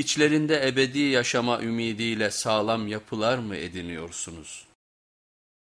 İçlerinde ebedi yaşama ümidiyle sağlam yapılar mı ediniyorsunuz?